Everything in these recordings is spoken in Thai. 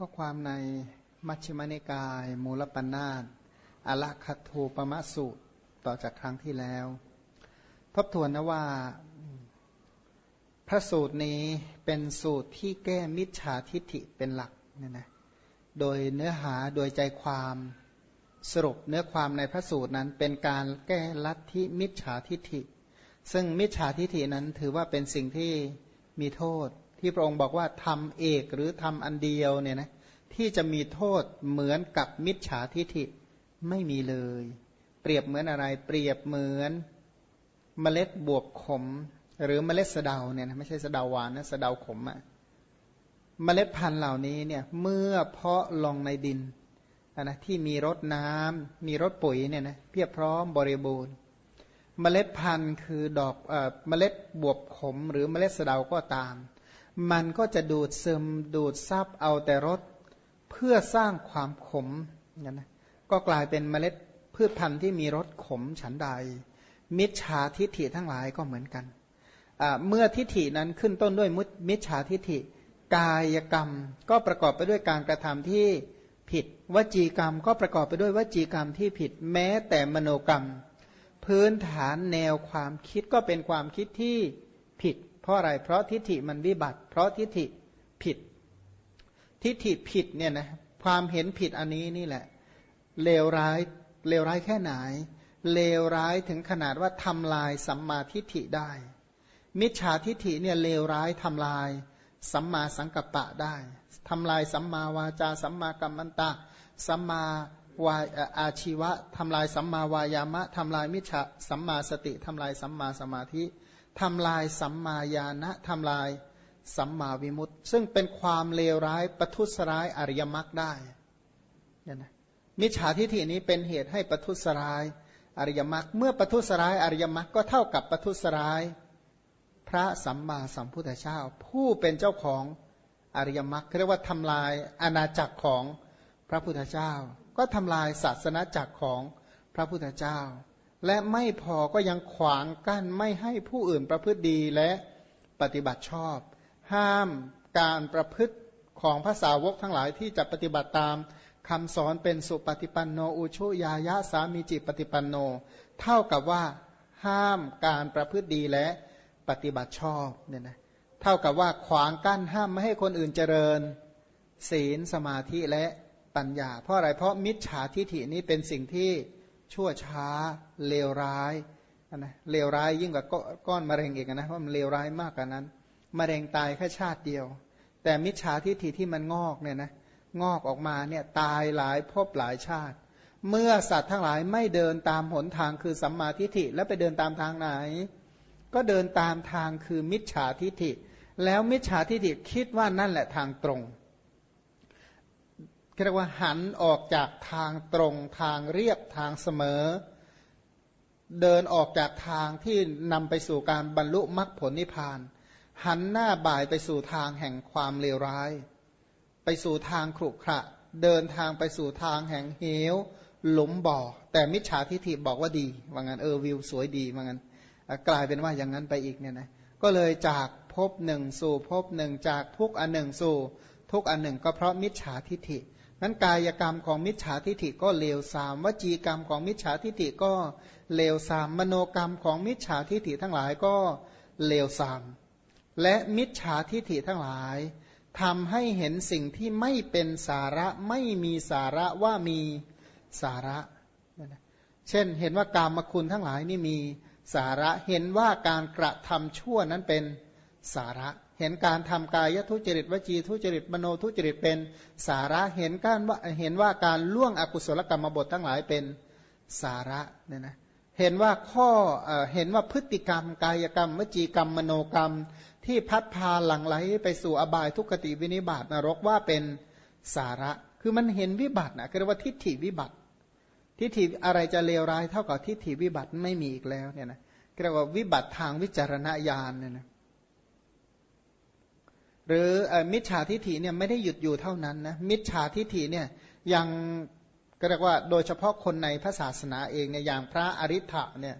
ก็ความในมัชฌิมนิกาย มูลปัญนาตอละคัตถูปมะสุต่อจากครั้งที่แล้ว ทบทวนนะว่า พระสูตรนี้เป็นสูตรที่แก้มิจฉาทิฏฐิเป็นหลักเนี่ยนะโดยเนื้อหาโดยใจความสรุปเนื้อความในพระสูตรนั้นเป็นการแก้ลัทธิมิจฉาทิฏฐิ ซึ่งมิจฉาทิฏฐินั้นถือว่าเป็นสิ่งที่มีโทษ ที่พระองค์บอกว่าทำเอกหรือทำอันเดียวเนี่ยนะที่จะมีโทษเหมือนกับมิจฉาทิฏฐิไม่มีเลย เปรียบเหมือนอะไร เปรียบเหมือนเมล็ดบวบขม หรือเมล็ดสะเดาเนี่ยนะไม่ใช่สะเดาหวานนะสะเดาขมอะเมล็ดพันธุ์เหล่านี้เนี่ยเมื่อเพาะลงในดินนะที่มีรสน้ำมีรสปุ๋ยเนี่ยนะเพียบพร้อมบริบูรณ์ เมล็ดพันธุ์คือดอกเอ่อเมล็ดบวบขม หรือเมล็ดสะเดาก็ตาม มันก็จะดูดซึมดูดซับเอาแต่รสเพื่อสร้างความขมนนะก็กลายเป็นเมล็ดพืชพันธุ์ที่มีรสขมฉันใด มิจฉาทิฏฐิทั้งหลายก็เหมือนกัน เมื่อทิฏฐินั้นขึ้นต้นด้วยมิจฉาทิฏฐิ กายกรรมก็ประกอบไปด้วยการกระทำที่ผิด วจีกรรมก็ประกอบไปด้วยวจีกรรมที่ผิด แม้แต่มโนกรรม พื้นฐานแนวความคิดก็เป็นความคิดที่ผิด เพราะอะไร เพราะทิฏฐิมันวิบัติ เพราะทิฏฐิผิด ทิฏฐิผิดเนี่ยนะความเห็นผิดอันนี้นี่แหละเลวร้ายเลวร้ายแค่ไหนเลวร้ายถึงขนาดว่าทำลายสัมมาทิฏฐิได้ มิจฉาทิฏฐิเนี่ยเลวร้ายทำลายสัมมาสังกัปปะได้ทำลายสัมมาวาจา สัมมากัมมันตะ สัมมาวาอาชีวะทำลายสัมมาวายามะทำลายมิจฉาสัมมาสติทำลายสัมมาสมาธิ ทำลายสัมมาญาณะทำลายสัมมาวิมุตติ ซึ่งเป็นความเลวร้ายประทุษร้ายอริยมรรคได้เนี่ยนะมิจฉาทิฏฐินี้เป็นเหตุให้ประทุษร้ายอริยมรรคเมื่อประทุษร้ายอริยมรรคก็เท่ากับประทุษร้ายพระสัมมาสัมพุทธเจ้า ผู้เป็นเจ้าของอริยมรรคเรียกว่าทำลายอาณาจักรของพระพุทธเจ้า ก็ทำลายศาสนาจักรของพระพุทธเจ้า และไม่พอก็ยังขวางกั้นไม่ให้ผู้อื่นประพฤติดีและปฏิบัติชอบ ห้ามการประพฤติของภาษาวกทั้งหลายที่จะปฏิบัติตามคำสอนเป็นสุปฏิปันโนอุชุยายะสามีจิปฏิปันโน เท่ากับว่าห้ามการประพฤติดีและปฏิบัติชอบเนี่ยนะเท่ากับว่าขวางกั้นห้ามไม่ให้คนอื่นเจริญ ศีลสมาธิและปัญญา เพราะอะไรเพราะมิจฉาทิฐินี้เป็นสิ่งที่ ชั่วช้าเลวร้ายนะเลวร้ายยิ่งกว่าก้อนมะเร็งอีกนะเพราะมันเลวร้ายมากกว่านั้นมะเร็งตายแค่ชาติเดียว แต่มิจฉาทิฏฐิที่มันงอกเนี่ยนะงอกออกมาเนี่ยตายหลายภพหลายชาติ เมื่อสัตว์ทั้งหลายไม่เดินตามหนทางคือสัมมาทิฏฐิแล้วไปเดินตามทางไหน ก็เดินตามทางคือมิจฉาทิฏฐิ แล้วมิจฉาทิฏฐิคิดว่านั่นแหละทางตรง เรียกว่าหันออกจากทางตรงทางเรียบทางเสมอ เดินออกจากทางที่นำไปสู่การบรรลุมรรคผลนิพพาน หันหน้าบ่ายไปสู่ทางแห่งความเลวร้าย ไปสู่ทางขรุขระ เดินทางไปสู่ทางแห่งเหว หลุมบ่อ แต่มิจฉาทิฐิบอกว่าดีว่างั้นเออวิวสวยดีว่างั้นกลายเป็นว่าอย่างนั้นไปอีกเนี่ยนะก็เลยจากพบหนึ่งสู่พบหนึ่งจากทุกอันหนึ่งสู่ ทุกอันหนึ่งก็เพราะมิจฉาทิฐิ นั้นกายกรรมของมิจฉาทิฏฐิก็เลวทรามวจีกรรมของมิจฉาทิฏฐิก็เลวทรามมโนกรรมของมิจฉาทิฏฐิทั้งหลายก็เลวทรามและมิจฉาทิฏฐิทั้งหลายทำให้เห็นสิ่งที่ไม่เป็นสาระไม่มีสาระว่ามีสาระ เช่นเห็นว่ากามคุณทั้งหลายนี่มีสาระเห็นว่าการกระทำชั่วนั้นเป็นสาระ เห็นการทำกายทุจริตวจีทุจริตมโนทุจริตเป็นสาระเห็นการว่าเห็นว่าการล่วงอกุศลกรรมบททั้งหลายเป็นสาระเนี่ยนะเห็นว่าข้อเห็นว่าพฤติกรรม กายกรรมวจีกรรมมโนกรรม ที่พัดพาหลังไหลไปสู่อบายทุกขติวินิบาตนรกว่าเป็นสาระ คือมันเห็นวิบัตินะเรียกว่าทิฏฐิวิบัติ ทิฏฐิอะไรจะเลวร้ายเท่ากับทิฏฐิวิบัติไม่มีอีกแล้วเนี่ยนะเรียกว่าวิบัติทางวิจารณญาณเนี่ยนะ หรือมิจฉาทิฏฐิเนี่ยไม่ได้หยุดอยู่เท่านั้นนะมิจฉาทิฏฐิเนี่ยยังก็เรียกว่าโดยเฉพาะคนในพระศาสนาเองเนี่ยอย่างพระอริ t ะเนี่ย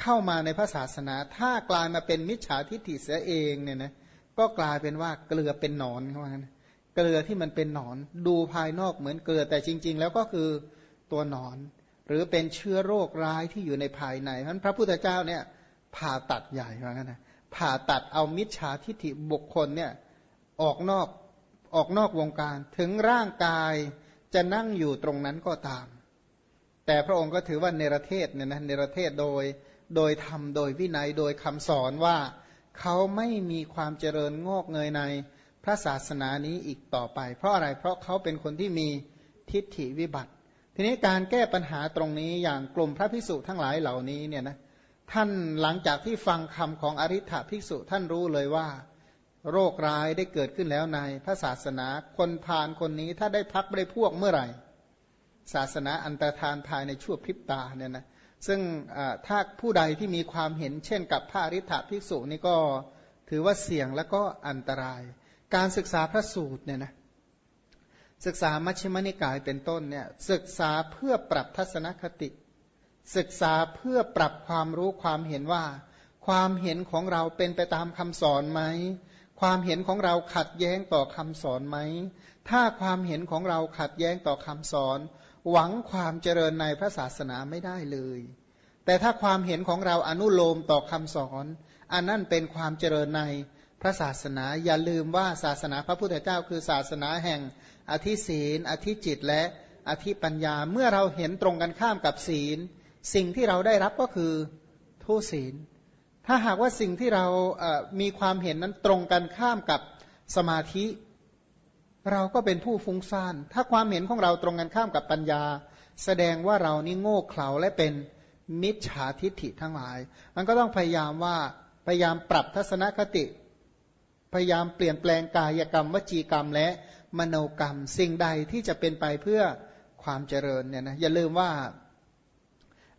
เข้ามาในพระศาสนา ถ้ากลายมาเป็นมิจฉาทิฏฐิเสียเองเนี่ยนะก็กลายเป็นว่าเกลือเป็นหนอนเขาว่างั้นเกลือที่มันเป็นหนอน ดูภายนอกเหมือนเกลือแต่จริง ๆ แล้วก็คือตัวหนอน หรือเป็นเชื้อโรคร้ายที่อยู่ในภายในเพราะพระพุทธเจ้าเนี่ยผ่าตัดใหญ่เหมือนกันนะผ่าตัดเอามิจฉาทิฏฐิบุคคลเนี่ย ออกนอกออกนอกวงการ ถึงร่างกายจะนั่งอยู่ตรงนั้นก็ตาม แต่พระองค์ก็ถือว่าเนรเทศเนี่ยนะเนรเทศโดยโดยธรรมโดยวินัยโดยคำสอนว่าเขาไม่มีความเจริญงอกเงยในพระศาสนานี้อีกต่อไป เพราะอะไรเพราะเขาเป็นคนที่มีทิฏฐิวิบัติ ทีนี้การแก้ปัญหาตรงนี้อย่างกลุ่มพระภิกษุทั้งหลายเหล่านี้เนี่ยนะท่านหลังจากที่ฟังคำของอริ t ภิกษุท่านรู้เลยว่า โรคร้ายได้เกิดขึ้นแล้วในพระศาสนาคนพาลคนนี้ถ้าได้พักได้พวกเมื่อไหร่ ศาสนาอันตรธานภายในชั่วพริบตาเนี่ยนะซึ่งถ้าผู้ใดที่มีความเห็นเช่นกับพระอริ t ภิกษุนี่ก็ถือว่าเสี่ยงและก็อันตราย การศึกษาพระสูตรเนี่ยนะศึกษามัชฌิมนิกายเป็นต้นเนี่ยศึกษาเพื่อปรับทัศนคติ ศึกษาเพื่อปรับความรู้ความเห็นว่า ความเห็นของเราเป็นไปตามคำสอนไหม ความเห็นของเราขัดแย้งต่อคำสอนไหม ถ้าความเห็นของเราขัดแย้งต่อคำสอน หวังความเจริญในพระศาสนาไม่ได้เลย แต่ถ้าความเห็นของเราอนุโลมต่อคำสอน อันนั่นเป็นความเจริญในพระศาสนา อย่าลืมว่าศาสนาพระพุทธเจ้าคือศาสนาแห่งอธิศีล อธิจิตและอธิปัญญา เมื่อเราเห็นตรงกันข้ามกับศีล สิ่งที่เราได้รับก็คือทุศีล ถ้าหากว่าสิ่งที่เรามีความเห็นนั้นตรงกันข้ามกับสมาธิ เราก็เป็นผู้ฟุ้งซ่าน ถ้าความเห็นของเราตรงกันข้ามกับปัญญา แสดงว่าเรานี่โง่เขลาและเป็นมิจฉาทิฏฐิทั้งหลาย มันก็ต้องพยายามว่าพยายามปรับทัศนคติ พยายามเปลี่ยนแปลงกายกรรม วจีกรรมและมโนกรรม สิ่งใดที่จะเป็นไปเพื่อความเจริญเนี่ยนะอย่าลืมว่า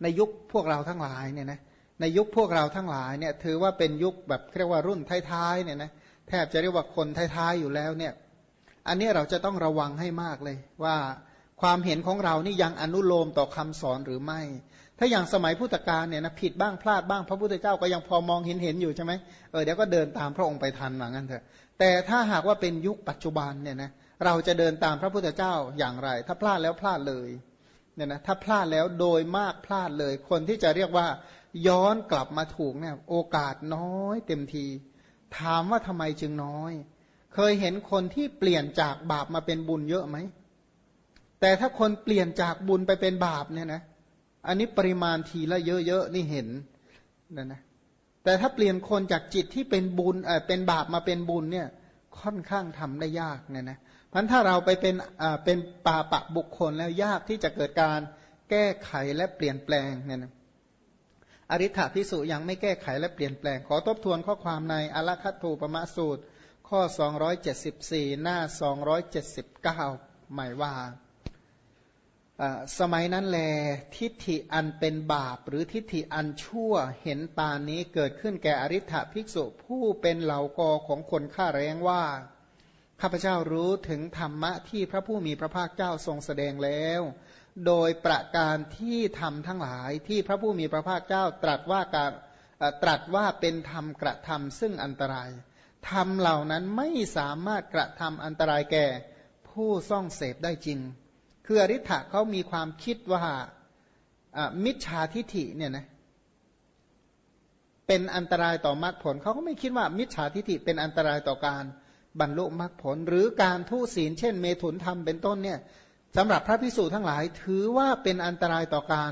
ในยุคพวกเราทั้งหลายเนี่ยนะ ในยุคพวกเราทั้งหลายเนี่ยถือว่าเป็นยุคแบบเรียกว่ารุ่นท้ายๆเนี่ยนะแทบจะเรียกว่าคนท้ายๆอยู่แล้วเนี่ยอันนี้เราจะต้องระวังให้มากเลยว่าความเห็นของเรานี่ยังอนุโลมต่อคำสอนหรือไม่ ถ้าอย่างสมัยพุทธกาลเนี่ยนะผิดบ้างพลาดบ้างพระพุทธเจ้าก็ยังพอมองเห็นเห็นอยู่ใช่ไหมเออเดี๋ยวก็เดินตามพระองค์ไปทันเหลังนั้นเถอะแต่ถ้าหากว่าเป็นยุคปัจจุบันเนี่ยนะเราจะเดินตามพระพุทธเจ้าอย่างไร ถ้าพลาดแล้วพลาดเลยเนี่ยนะถ้าพลาดแล้วโดยมากพลาดเลย คนที่จะเรียกว่า ย้อนกลับมาถูกเนี่ยโอกาสน้อยเต็มที ถามว่าทำไมจึงน้อย เคยเห็นคนที่เปลี่ยนจากบาปมาเป็นบุญเยอะไหม แต่ถ้าคนเปลี่ยนจากบุญไปเป็นบาปเนี่ยนะ อันนี้ปริมาณทีละเยอะๆนี่เห็นนะนะ แต่ถ้าเปลี่ยนคนจากจิตที่เป็นบุญเออเป็นบาปมาเป็นบุญเนี่ยค่อนข้างทำได้ยากเนี่ยนะพันถ้าเราไปเป็นอ่าเป็นป่าปะบุคคลแล้วยากที่จะเกิดการแก้ไขและเปลี่ยนแปลงเนี่ยนะ อริ t พิสุยังไม่แก้ไขและเปลี่ยนแปลง ขอทบทวนข้อความในอลคัตถูปมะสูตร ข้อ 274 หน้า 279 หมายว่า สมัยนั้นแล ทิฏฐิอันเป็นบาป หรือทิฏฐิอันชั่วเห็นปานนี้เกิดขึ้นแก่อริ t ภิกษุผู้เป็นเหล่ากอของคนฆ่าแรงว่า ข้าพเจ้ารู้ถึงธรรมะที่พระผู้มีพระภาคเจ้าทรงแสดงแล้ว โดยประการที่ทำทั้งหลายที่พระผู้มีพระภาคเจ้าตรัสว่าการตรัสว่าเป็นธรรมกระทำซึ่งอันตรายธรรมเหล่านั้นไม่สามารถกระทำอันตรายแก่ ผู้ซ่องเสพได้จริง คืออริ t ะเขามีความคิดว่ามิจฉาทิฐิเนี่ยนะเป็นอันตรายต่อมรรคผลเขาก็ไม่คิดว่ามิจฉาทิฐิเป็นอันตรายต่อการ บรรลุมรรคผล หรือการทุศีลเช่น เมถุนธรรมเป็นต้นเนี่ยสำหรับพระพิสุทั้งหลายถือว่าเป็นอันตรายต่อการ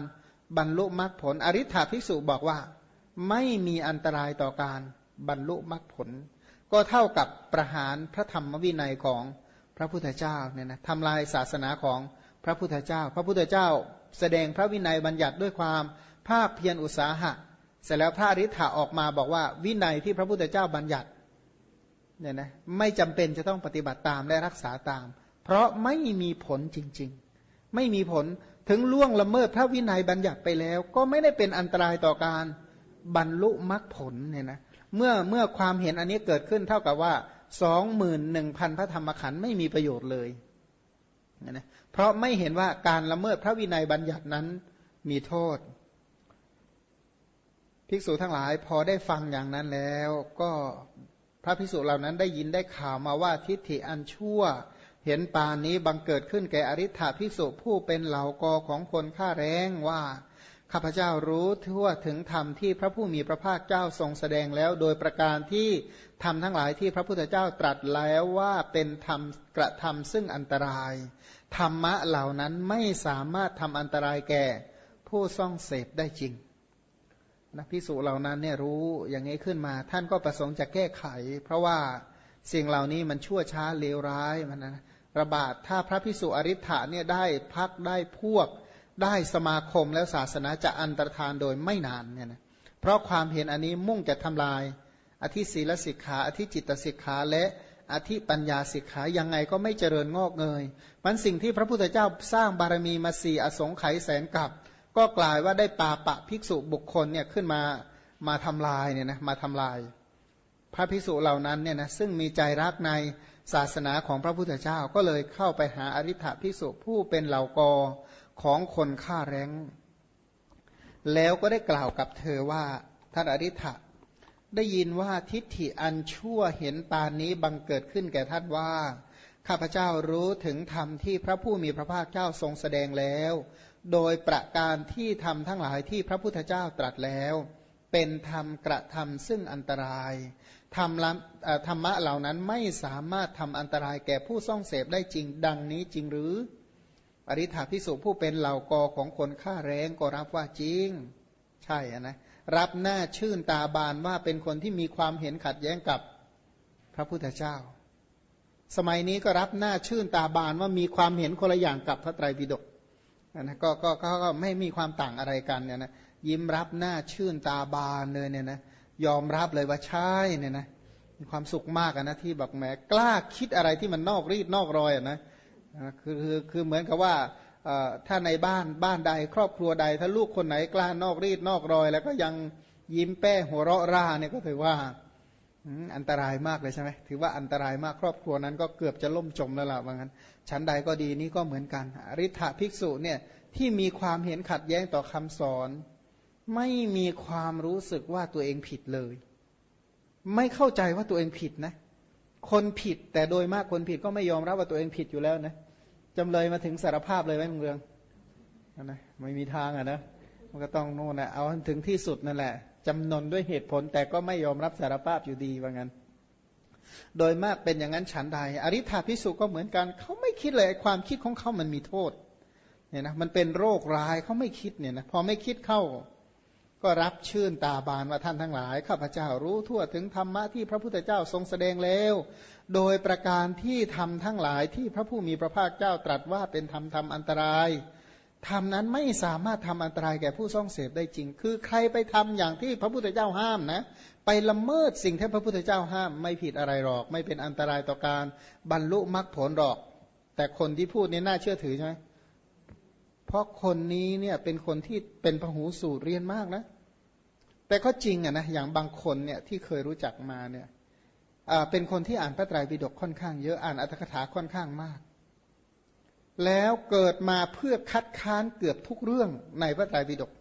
บรรลุมรรคผล อริ t าภิกษุบอกว่า ไม่มีอันตรายต่อการบรรลุมรรคผล ก็เท่ากับประหารพระธรรมวินัยของพระพุทธเจ้าเนี่ยนะทำลายศาสนาของพระพุทธเจ้า พระพุทธเจ้าแสดงพระวินัยบัญญัติด้วยความภาคเพียรอุตสาหะ เสร็จแล้วพระอริ t าออกมาบอกว่าวินัยที่พระพุทธเจ้าบัญญัติ เนี่ยนะไม่จำเป็นจะต้องปฏิบัติตามและรักษาตาม เพราะไม่มีผลจริง ๆ ไม่มีผลถึงล่วงละเมิดพระวินัยบัญญัติไปแล้ว ก็ไม่ได้เป็นอันตรายต่อการบรรลุมรรคผลเนี่ยนะเมื่อเมื่อความเห็นอันนี้เกิดขึ้นเท่ากับว่าสองหมื่นหนึ่งพันพระธรรมขันธ์ไม่มีประโยชน์เลยนะเพราะไม่เห็นว่าการละเมิดพระวินัยบัญญัตินั้นมีโทษ ภิกษุทั้งหลายพอได้ฟังอย่างนั้นแล้วก็ พระพิสุเหล่านั้นได้ยินได้ข่าวมาว่าทิฏฐิอันชั่ว เห็นปานนี้บังเกิดขึ้นแก่อริ t ฐภิกษุผู้เป็นเหล่ากอของคนฆ่าแรงว่าข้าพเจ้ารู้ทั่วถึงธรรมที่พระผู้มีพระภาคเจ้าทรงแสดงแล้ว โดยประการที่ทำทั้งหลายที่พระพุทธเจ้าตรัสแล้วว่าเป็นธรรมกระทำซึ่งอันตราย ธรรมะเหล่านั้นไม่สามารถทำอันตรายแก่ ผู้ซ่องเสพได้จริง นะพิสูจเหล่านั้นเนี่ยรู้อย่างนี้ขึ้นมา ท่านก็ประสงค์จะแก้ไข เพราะว่าสิ่งเหล่านี้มันชั่วช้าเลวร้ายมันนะระบาดถ้าพระพิสุอริ t ฐาเนี่ยได้พักได้พวก ได้สมาคมแล้วศาสนาจะอันตรธานโดยไม่นานเนี่ยนะเพราะความเห็นอันนี้มุ่งจะทำลาย อธิศีลสิกขาอธิจิตสิกขาและอธิปัญญาสิกขายังไงก็ไม่เจริญงอกเงยมันสิ่งที่พระพุทธเจ้าสร้างบารมีมาสี่อสงไขยแสนกับ ก็กลายว่าได้ปาปะภิกษุบุคคลเนี่ยขึ้นมามาทำลายเนี่ยนะมาทำลาย พระภิกษุเหล่านั้นเนี่ยนะซึ่งมีใจรักในศาสนาของพระพุทธเจ้าก็เลยเข้าไปหาอริ t ภิกษุผู้เป็นเหล่ากอของคนฆ่าแรงแล้วก็ได้กล่าวกับเธอว่าท่านอริ t ได้ยินว่าทิฏฐิอันชั่วเห็นปานนี้บังเกิดขึ้นแก่ท่านว่า ข้าพเจ้ารู้ถึงธรรมที่พระผู้มีพระภาคเจ้าทรงแสดงแล้ว โดยประการที่ทำทั้งหลายที่พระพุทธเจ้าตรัสแล้ว เป็นธรรมกระทำซึ่งอันตรายธรรมธรรมะเหล่านั้นไม่สามารถทำอันตรายแก่ผู้ซ่องเสพได้จริงดังนี้จริงหรือ อริ t าพิสุผู้เป็นเหล่ากอของคนฆ่าแรงก็รับว่าจริง ใช่นะรับหน้าชื่นตาบานว่าเป็นคนที่มีความเห็นขัดแย้งกับพระพุทธเจ้า สมัยนี้ก็รับหน้าชื่นตาบานว่ามีความเห็นคนละอย่างกับพระไตรปิฎก นะก็ก็ก็ไม่มีความต่างอะไรกันเนี่ยนะยิ้มรับหน้าชื่นตาบานเลยเนี่ยนะยอมรับเลยว่าใช่เนี่ยนะมีความสุขมากนะที่บอกแหมกล้าคิดอะไรที่มันนอกรีดนอกรอยนะคือคือคือเหมือนกับว่าถ้าในบ้านบ้านใดครอบครัวใด ถ้าลูกคนไหนกล้านอกรีดนอกรอย แล้วก็ยังยิ้มแป้หัวเราะร่าเนี่ยก็ถือว่า อันตรายมากเลยใช่ไหมถือว่าอันตรายมากครอบครัวนั้นก็เกือบจะล่มจมแล้วล่ะว่างั้นชั้นใดก็ดีนี่ก็เหมือนกันอริ t h ภิกษุเนี่ยที่มีความเห็นขัดแย้งต่อคำสอน ไม่มีความรู้สึกว่าตัวเองผิดเลย ไม่เข้าใจว่าตัวเองผิดนะ คนผิดแต่โดยมากคนผิดก็ไม่ยอมรับว่าตัวเองผิดอยู่แล้วนะจำเลยมาถึงสารภาพเลยไหมเมืองนะไม่มีทางอะนะมันก็ต้องโน่นนะเอาถึงที่สุดนั่นแหละ จำนนด้วยเหตุผลแต่ก็ไม่ยอมรับสารภาพอยู่ดีว่างั้น โดยมากเป็นอย่างนั้นฉันใด อริ t าพิสุก็เหมือนกัน เขาไม่คิดเลยความคิดของเขามันมีโทษเนี่ยนะมันเป็นโรคร้ายเขาไม่คิดเนี่ยนะพอไม่คิดเข้าก็รับชื่นตาบานว่าท่านทั้งหลายข้าพเจ้ารู้ทั่วถึงธรรมะที่พระพุทธเจ้าทรงแสดงแล้ว โดยประการที่ทำทั้งหลายที่พระผู้มีพระภาคเจ้าตรัสว่าเป็นธรรมทำอันตราย ธรรมนั้นไม่สามารถทำอันตรายแก่ผู้ซ่องเสพได้จริง คือใครไปทำอย่างที่พระพุทธเจ้าห้ามนะ ไปละเมิดสิ่งที่พระพุทธเจ้าห้ามไม่ผิดอะไรหรอก ไม่เป็นอันตรายต่อการบรรลุมรรคผลหรอก แต่คนที่พูดนี่น่าเชื่อถือใช่ไหมเพราะคนนี้เนี่ยเป็นคนที่เป็นพหูสูตรเรียนมากนะ แต่ก็จริงอะนะอย่างบางคนเนี่ยที่เคยรู้จักมาเนี่ยเป็นคนที่อ่านพระไตรปิฎกค่อนข้างเยอะอ่านอัตถกถาค่อนข้างมาก แล้วเกิดมาเพื่อคัดค้านเกือบทุกเรื่องในพระไตรปิฎก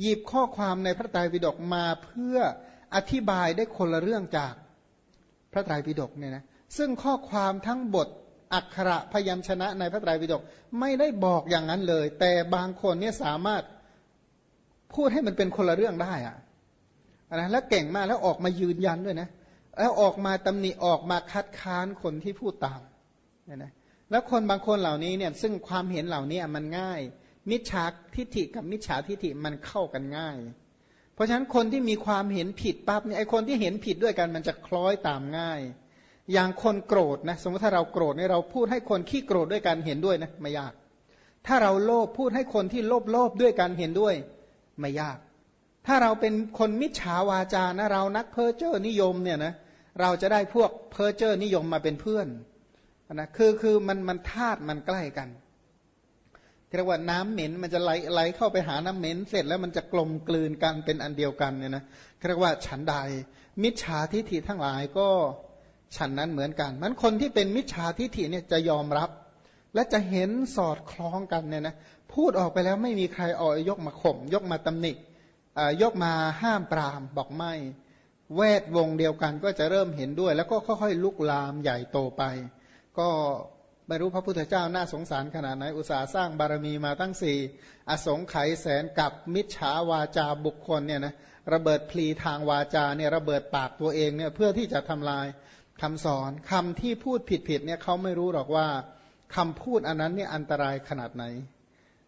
หยิบข้อความในพระไตรปิฎกมาเพื่ออธิบายได้คนละเรื่องจากพระไตรปิฎกเนี่ยนะซึ่งข้อความทั้งบทอักขระพยัญชนะในพระไตรปิฎกไม่ได้บอกอย่างนั้นเลย แต่บางคนเนี่ยสามารถพูดให้มันเป็นคนละเรื่องได้อะนะแล้วเก่งมากแล้วออกมายืนยันด้วยนะแล้วออกมาตำหนิออกมาคัดค้านคนที่พูดตามเนี่ยนะ แล้วคนบางคนเหล่านี้เนี่ยซึ่งความเห็นเหล่านี้มันง่าย มิจฉาทิฏฐิกับมิจฉาทิฏฐิมันเข้ากันง่าย เพราะฉะนั้นคนที่มีความเห็นผิดปั๊บเนี่ยไอคนที่เห็นผิดด้วยกันมันจะคล้อยตามง่าย อย่างคนโกรธนะสมมติถ้าเราโกรธเนี่ยเราพูดให้คนขี้โกรธด้วยกันเห็นด้วยนะไม่ยาก ถ้าเราโลภพูดให้คนที่โลภโลภด้วยกันเห็นด้วยไม่ยาก ถ้าเราเป็นคนมิจฉาวาจานะเรานักเพ้อเจอนิยมเนี่ยนะเราจะได้พวกเพ้อเจอนิยมมาเป็นเพื่อน นะคือคือมันมันธาตุมันใกล้กันเรียกว่าน้ำเหม็นมันจะไหลไหลเข้าไปหาน้ำเหม็น เสร็จแล้วมันจะกลมกลืนกันเป็นอันเดียวกันเนี่ยนะเรียกว่าฉันใด มิจฉาทิฏฐิทั้งหลายก็ฉันนั้นเหมือนกันมันคนที่เป็นมิจฉาทิฏฐิเนี่ยจะยอมรับ และจะเห็นสอดคล้องกันเนี่ยนะพูดออกไปแล้วไม่มีใครออกยกมาข่มยกมาตำหนิยกมาห้ามปรามบอกไม่ แวดวงเดียวกันก็จะเริ่มเห็นด้วย แล้วก็ค่อยๆลุกลามใหญ่โตไป ก็ไม่รู้พระพุทธเจ้าน่าสงสารขนาดไหนอุตสาห์สร้างบารมีมาตั้งสี่อสงไขยแสนกับมิจฉาวาจาบุคคลเนี่ยนะระเบิดพลีทางวาจาเนี่ยระเบิดปากตัวเองเนี่ยเพื่อที่จะทำลายคำสอนคำที่พูดผิดๆเนี่ยเขาไม่รู้หรอกว่าคำพูดอันนั้นเนี่ยอันตรายขนาดไหน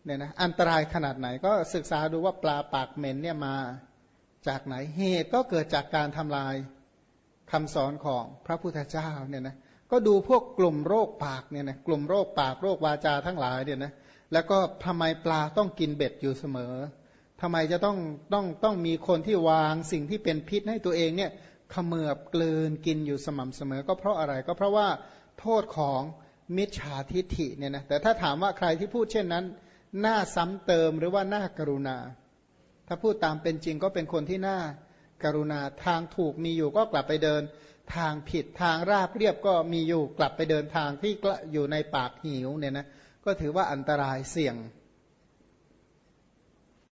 เนี่ยนะอันตรายขนาดไหนก็ศึกษาดูว่าปลาปากเหม็นเนี่ยมาจากไหนเหตุก็เกิดจากการทำลายคำสอนของพระพุทธเจ้าเนี่ยนะ ก็ดูพวกกลุ่มโรคปากเนี่ยนะกลุ่มโรคปากโรควาจาทั้งหลายเนี่ยนะแล้วก็ทำไมปลาต้องกินเบ็ดอยู่เสมอทำไมจะต้องต้องต้องมีคนที่วางสิ่งที่เป็นพิษให้ตัวเองเนี่ยเขมือบกลืนกินอยู่สม่ำเสมอ ก็เพราะอะไรก็เพราะว่าโทษของมิจฉาทิฐิเนี่ยนะแต่ถ้าถามว่าใครที่พูดเช่นนั้นน่าซ้ำเติมหรือว่าน่ากรุณา ถ้าพูดตามเป็นจริงก็เป็นคนที่น่ากรุณาทางถูกมีอยู่ก็กลับไปเดิน ทางผิดทางราบเรียบก็มีอยู่กลับไปเดินทางที่อยู่ในปากหิวเนี่ยนะก็ถือว่าอันตรายเสี่ยง